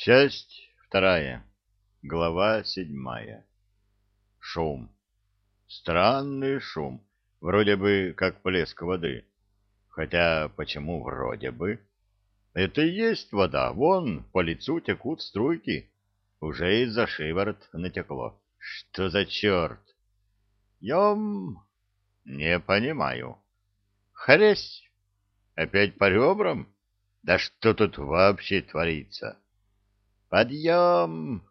Часть вторая. Глава седьмая. Шум. Странный шум. Вроде бы как плеск воды. Хотя почему вроде бы? Это и есть вода. Вон по лицу текут струйки. Уже из-за шиворот натекло. Что за черт? Ем... Не понимаю. Хресь. Опять по ребрам? Да что тут вообще творится? Подъем!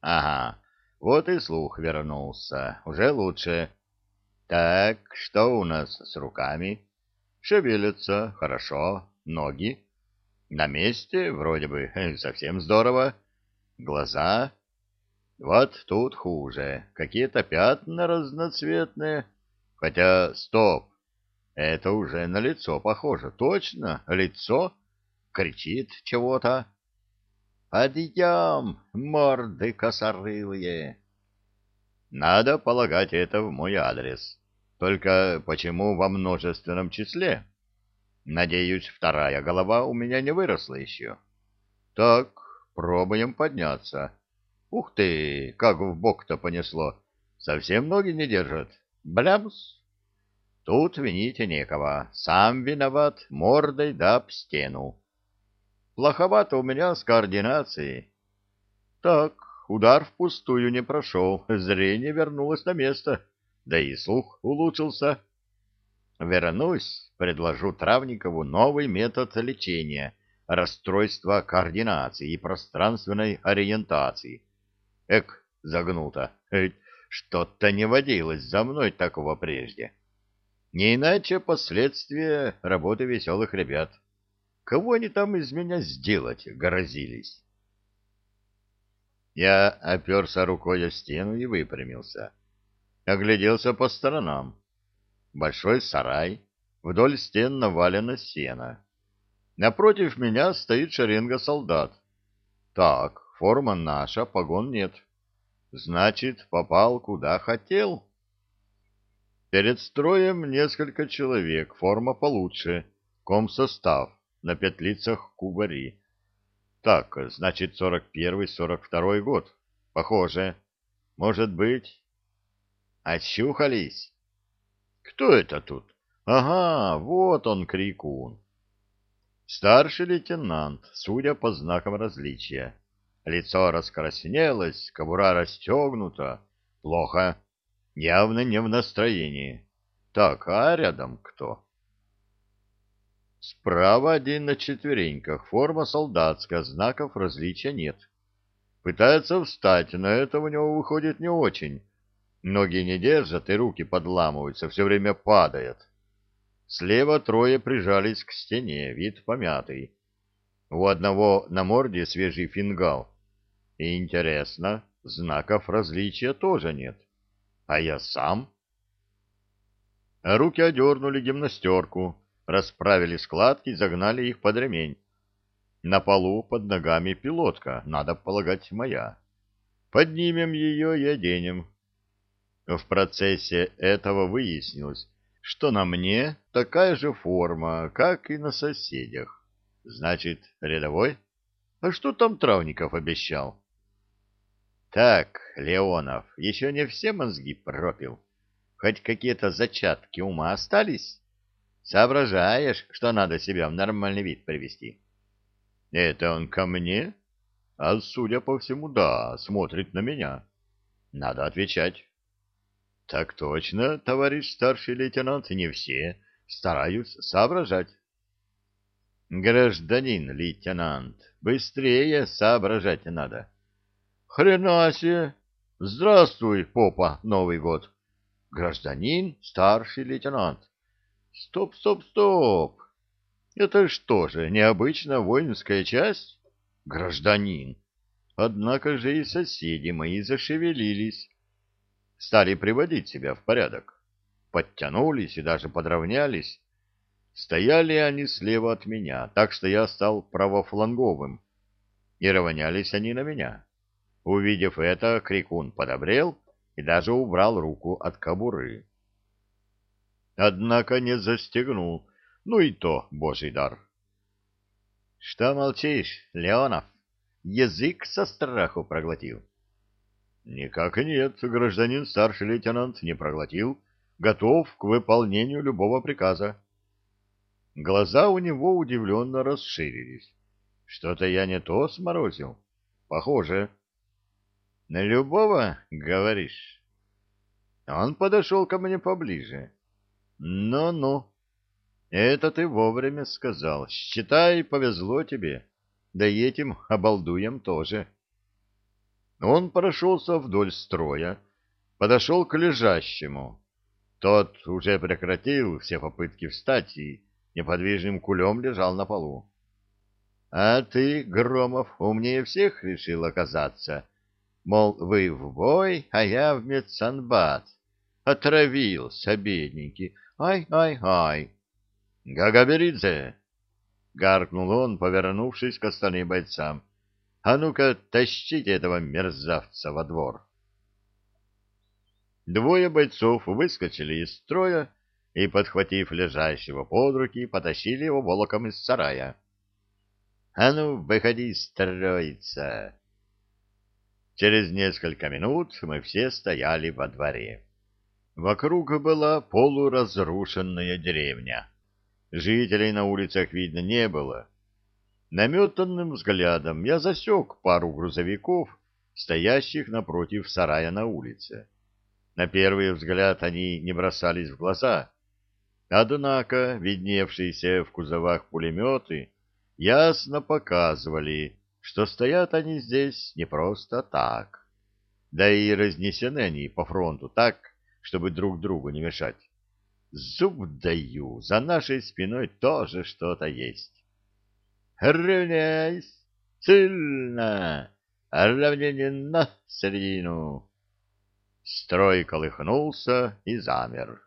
Ага, вот и слух вернулся. Уже лучше. Так, что у нас с руками? Шевелятся, хорошо. Ноги? На месте, вроде бы, совсем здорово. Глаза? Вот тут хуже. Какие-то пятна разноцветные. Хотя, стоп. Это уже на лицо похоже. Точно, лицо. Кричит чего-то. Подъем, морды косорылые. Надо полагать это в мой адрес. Только почему во множественном числе? Надеюсь, вторая голова у меня не выросла еще. Так, пробуем подняться. Ух ты, как в бок-то понесло. Совсем ноги не держат. Блямс. Тут винить некого. Сам виноват, мордой да об стену. Плоховато у меня с координацией. Так, удар впустую не прошел, зрение вернулось на место, да и слух улучшился. Вернусь, предложу Травникову новый метод лечения расстройства координации и пространственной ориентации. Эк, загнуто, что-то не водилось за мной такого прежде. Не иначе последствия работы веселых ребят. Кого они там из меня сделать грозились? Я оперся рукой о стену и выпрямился. Огляделся по сторонам. Большой сарай, вдоль стен навалено сено. Напротив меня стоит шеренга солдат. Так, форма наша, погон нет. Значит, попал куда хотел. Перед строем несколько человек, форма получше, комсостав на петлицах кубари. Так, значит, сорок первый, сорок второй год. Похоже. Может быть. Очухались? Кто это тут? Ага, вот он, крикун. Старший лейтенант, судя по знакам различия. Лицо раскраснелось, кобура расстегнута. Плохо. Явно не в настроении. Так, а рядом кто? Справа один на четвереньках, форма солдатская, знаков различия нет. Пытается встать, но это у него выходит не очень. Ноги не держат и руки подламываются, все время падает. Слева трое прижались к стене, вид помятый. У одного на морде свежий фингал. И интересно, знаков различия тоже нет. А я сам? Руки одернули гимнастерку расправили складки и загнали их под ремень. На полу под ногами пилотка, надо полагать, моя. Поднимем ее и оденем. В процессе этого выяснилось, что на мне такая же форма, как и на соседях. Значит, рядовой? А что там Травников обещал? Так, Леонов, еще не все мозги пропил. Хоть какие-то зачатки ума остались? Соображаешь, что надо себя в нормальный вид привести? Это он ко мне? А судя по всему, да, смотрит на меня. Надо отвечать. Так точно, товарищ старший лейтенант, не все. Стараюсь соображать. Гражданин лейтенант, быстрее соображать надо. Хрена себе! Здравствуй, попа, Новый год. Гражданин, старший лейтенант. Стоп, стоп, стоп. Это что же, необычная воинская часть? Гражданин. Однако же и соседи мои зашевелились. Стали приводить себя в порядок. Подтянулись и даже подровнялись. Стояли они слева от меня, так что я стал правофланговым. И равнялись они на меня. Увидев это, крикун подобрел и даже убрал руку от кобуры однако не застегнул. Ну и то божий дар. — Что молчишь, Леонов? язык со страху проглотил? Никак нет, гражданин старший лейтенант не проглотил, готов к выполнению любого приказа. Глаза у него удивленно расширились. Что-то я не то сморозил. Похоже. На любого, говоришь? Он подошел ко мне поближе. Ну-ну. Это ты вовремя сказал. Считай, повезло тебе. Да и этим обалдуем тоже. Он прошелся вдоль строя, подошел к лежащему. Тот уже прекратил все попытки встать и неподвижным кулем лежал на полу. — А ты, Громов, умнее всех решил оказаться. Мол, вы в бой, а я в медсанбат. Отравился, бедненький. Ай-ай-ай. — Гагаберидзе! — гаркнул он, повернувшись к остальным бойцам. — А ну-ка, тащите этого мерзавца во двор. Двое бойцов выскочили из строя и, подхватив лежащего под руки, потащили его волоком из сарая. — А ну, выходи строиться! Через несколько минут мы все стояли во дворе. Вокруг была полуразрушенная деревня. Жителей на улицах видно не было. Наметанным взглядом я засек пару грузовиков, стоящих напротив сарая на улице. На первый взгляд они не бросались в глаза. Однако видневшиеся в кузовах пулеметы ясно показывали, что стоят они здесь не просто так. Да и разнесены они по фронту так, чтобы друг другу не мешать. Зуб даю, за нашей спиной тоже что-то есть. Равняйсь! Сильно! Равнение на середину! Строй колыхнулся и замер.